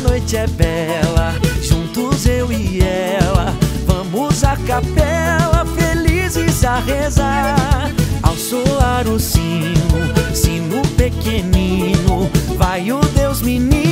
noite é bela, juntos eu e ela. Vamos à capela, felizes a rezar. Ao soar o sino, sino pequenino, vai o Deus menino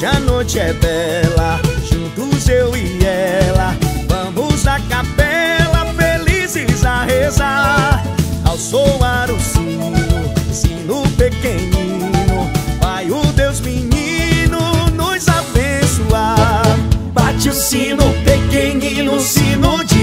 Hoje a noite é bela, juntos eu e ela. Vamos à capela, felizes a rezar. Ao soar o sino, sino pequenino, vai o Deus menino nos abençoar. Bate o sino pequenino, sino de